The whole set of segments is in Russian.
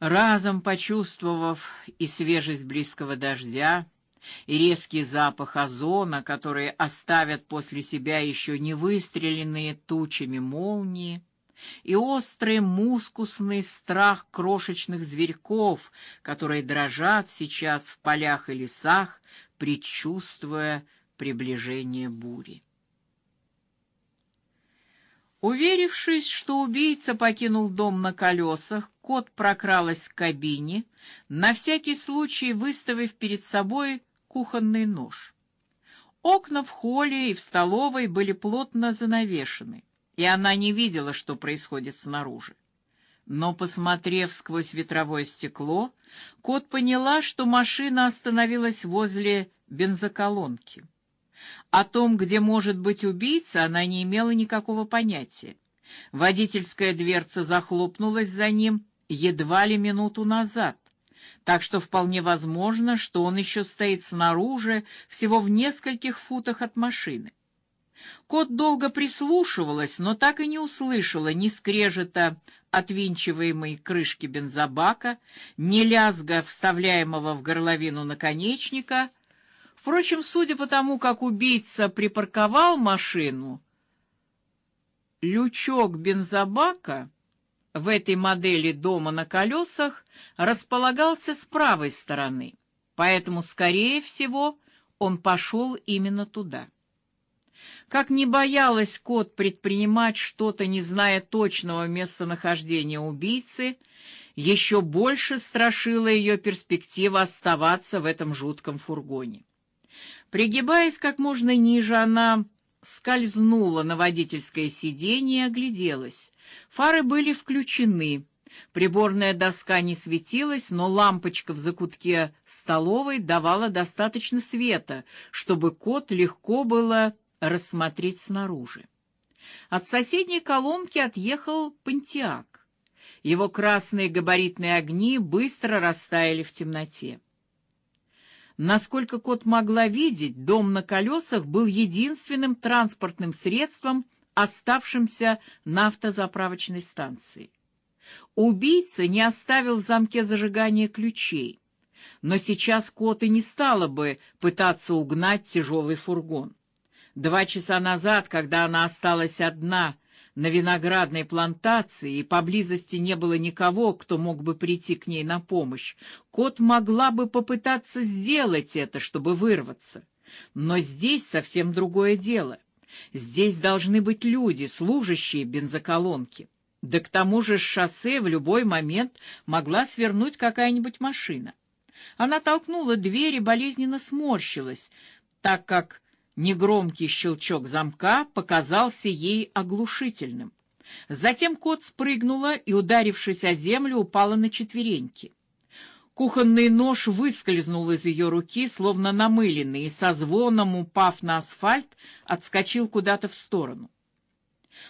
Разом почувствовав и свежесть близкого дождя, и резкий запах озона, который оставят после себя еще не выстреленные тучами молнии, и острый мускусный страх крошечных зверьков, которые дрожат сейчас в полях и лесах, предчувствуя приближение бури. Уверившись, что убийца покинул дом на колесах, кот прокралась к кабине, на всякий случай выставив перед собой кухонный нож. Окна в холле и в столовой были плотно занавешены, и она не видела, что происходит снаружи. Но посмотрев сквозь ветровое стекло, кот поняла, что машина остановилась возле бензоколонки. О том, где может быть убийца, она не имела никакого понятия. Водительская дверца захлопнулась за ним едва ли минуту назад, так что вполне возможно, что он еще стоит снаружи, всего в нескольких футах от машины. Кот долго прислушивалась, но так и не услышала ни скрежета отвинчиваемой крышки бензобака, ни лязга вставляемого в горловину наконечника — Впрочем, судя по тому, как убийца припарковал машину, лючок бензобака в этой модели дома на колесах располагался с правой стороны, поэтому, скорее всего, он пошел именно туда. Как не боялась кот предпринимать что-то, не зная точного местонахождения убийцы, еще больше страшила ее перспектива оставаться в этом жутком фургоне. Пригибаясь как можно ниже, она скользнула на водительское сиденье и огляделась. Фары были включены. Приборная доска не светилась, но лампочка в закутке столовой давала достаточно света, чтобы кот легко было рассмотреть снаружи. От соседней колонки отъехал Пантиак. Его красные габаритные огни быстро растаяли в темноте. Насколько кот могла видеть, дом на колесах был единственным транспортным средством, оставшимся на автозаправочной станции. Убийца не оставил в замке зажигания ключей, но сейчас кот и не стала бы пытаться угнать тяжелый фургон. Два часа назад, когда она осталась одна на виноградной плантации, и поблизости не было никого, кто мог бы прийти к ней на помощь, кот могла бы попытаться сделать это, чтобы вырваться. Но здесь совсем другое дело. Здесь должны быть люди, служащие бензоколонки. Да к тому же с шоссе в любой момент могла свернуть какая-нибудь машина. Она толкнула дверь и болезненно сморщилась, так как Негромкий щелчок замка показался ей оглушительным. Затем кот спрыгнула и, ударившись о землю, упала на четвереньки. Кухонный нож выскользнул из ее руки, словно намыленный, и со звоном, упав на асфальт, отскочил куда-то в сторону.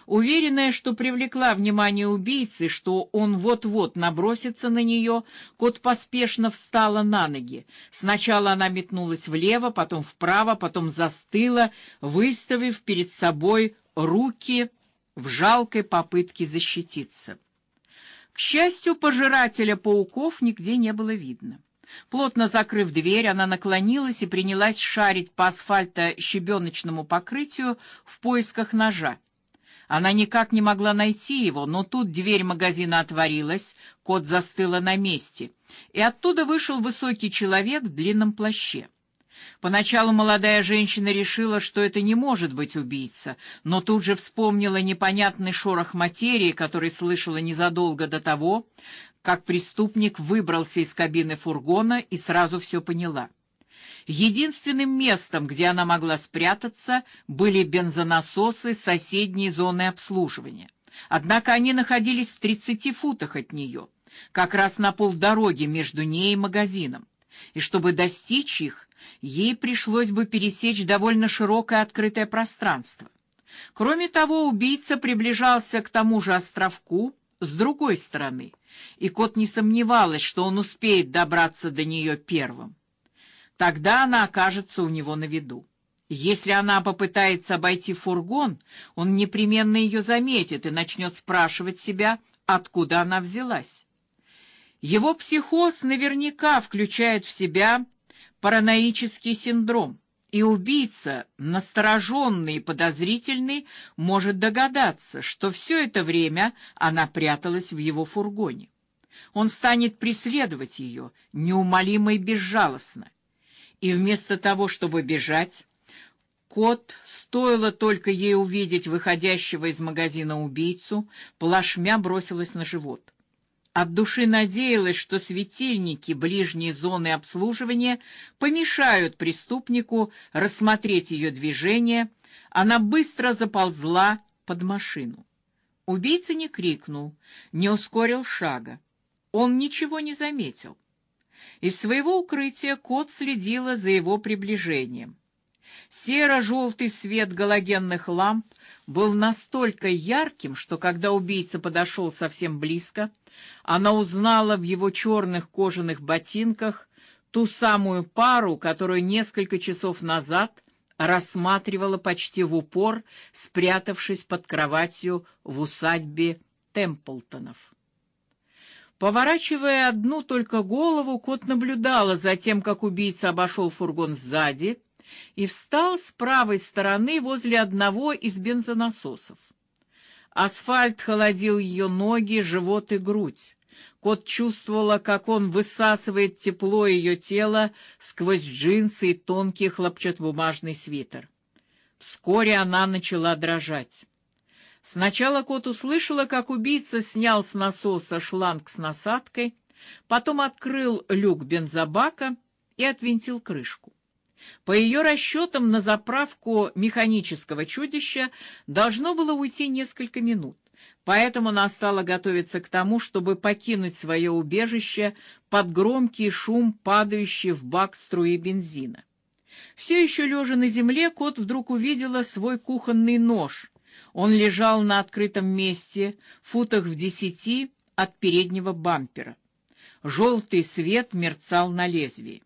Уверенная, что привлекла внимание убийцы, что он вот-вот набросится на нее, кот поспешно встала на ноги. Сначала она метнулась влево, потом вправо, потом застыла, выставив перед собой руки в жалкой попытке защититься. К счастью, пожирателя пауков нигде не было видно. Плотно закрыв дверь, она наклонилась и принялась шарить по асфальто-щебеночному покрытию в поисках ножа. Она никак не могла найти его, но тут дверь магазина отворилась, кот застыла на месте, и оттуда вышел высокий человек в длинном плаще. Поначалу молодая женщина решила, что это не может быть убийца, но тут же вспомнила непонятный шорох материи, который слышала незадолго до того, как преступник выбрался из кабины фургона и сразу все поняла. Единственным местом, где она могла спрятаться, были бензонасосы соседней зоны обслуживания. Однако они находились в 30 футах от нее, как раз на полдороги между ней и магазином. И чтобы достичь их, ей пришлось бы пересечь довольно широкое открытое пространство. Кроме того, убийца приближался к тому же островку с другой стороны, и кот не сомневалась, что он успеет добраться до нее первым. Тогда она окажется у него на виду. Если она попытается обойти фургон, он непременно ее заметит и начнет спрашивать себя, откуда она взялась. Его психоз наверняка включает в себя параноический синдром, и убийца, настороженный и подозрительный, может догадаться, что все это время она пряталась в его фургоне. Он станет преследовать ее неумолимо и безжалостно. И вместо того, чтобы бежать, кот, стоило только ей увидеть выходящего из магазина убийцу, плашмя бросилась на живот. От души надеялась, что светильники ближней зоны обслуживания помешают преступнику рассмотреть ее движение. Она быстро заползла под машину. Убийца не крикнул, не ускорил шага. Он ничего не заметил. Из своего укрытия кот следила за его приближением. серо желтый свет галогенных ламп был настолько ярким, что когда убийца подошел совсем близко, она узнала в его черных кожаных ботинках ту самую пару, которую несколько часов назад рассматривала почти в упор, спрятавшись под кроватью в усадьбе Темплтонов. Поворачивая одну только голову, кот наблюдала за тем, как убийца обошел фургон сзади и встал с правой стороны возле одного из бензонасосов. Асфальт холодил ее ноги, живот и грудь. Кот чувствовала, как он высасывает тепло ее тела сквозь джинсы и тонкий хлопчатобумажный свитер. Вскоре она начала дрожать. Сначала кот услышала, как убийца снял с насоса шланг с насадкой, потом открыл люк бензобака и отвинтил крышку. По ее расчетам, на заправку механического чудища должно было уйти несколько минут. Поэтому она стала готовиться к тому, чтобы покинуть свое убежище под громкий шум, падающий в бак струи бензина. Все еще лежа на земле, кот вдруг увидела свой кухонный нож, он лежал на открытом месте, футах в десяти от переднего бампера. Желтый свет мерцал на лезвии.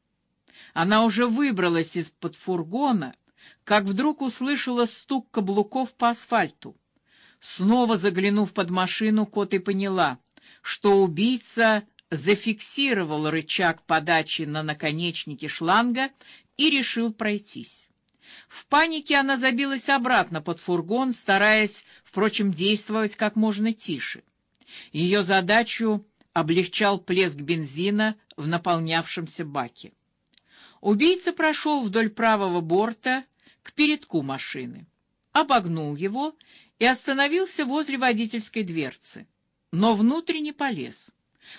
Она уже выбралась из-под фургона, как вдруг услышала стук каблуков по асфальту. Снова заглянув под машину, кот и поняла, что убийца зафиксировал рычаг подачи на наконечнике шланга и решил пройтись. В панике она забилась обратно под фургон, стараясь, впрочем, действовать как можно тише. Ее задачу облегчал плеск бензина в наполнявшемся баке. Убийца прошел вдоль правого борта к передку машины, обогнул его и остановился возле водительской дверцы, но внутрь не полез.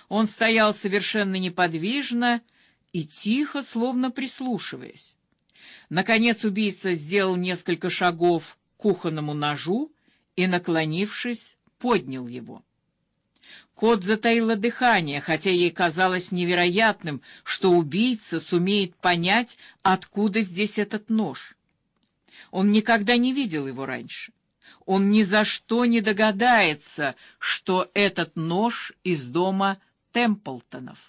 Он стоял совершенно неподвижно и тихо, словно прислушиваясь. Наконец убийца сделал несколько шагов к кухонному ножу и, наклонившись, поднял его. Кот затаила дыхание, хотя ей казалось невероятным, что убийца сумеет понять, откуда здесь этот нож. Он никогда не видел его раньше. Он ни за что не догадается, что этот нож из дома Темплтонов.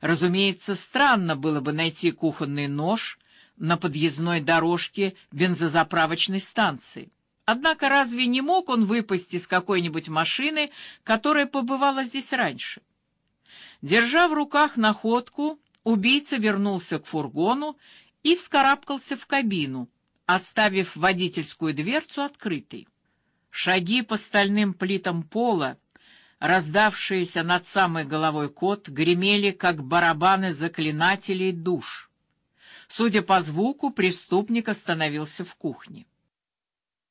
Разумеется, странно было бы найти кухонный нож на подъездной дорожке бензозаправочной станции. Однако разве не мог он выпасть из какой-нибудь машины, которая побывала здесь раньше? Держа в руках находку, убийца вернулся к фургону и вскарабкался в кабину, оставив водительскую дверцу открытой. Шаги по стальным плитам пола, раздавшиеся над самой головой кот, гремели как барабаны заклинателей душ. Судя по звуку, преступник остановился в кухне.